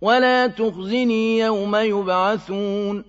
ولا تخزني يوم يبعثون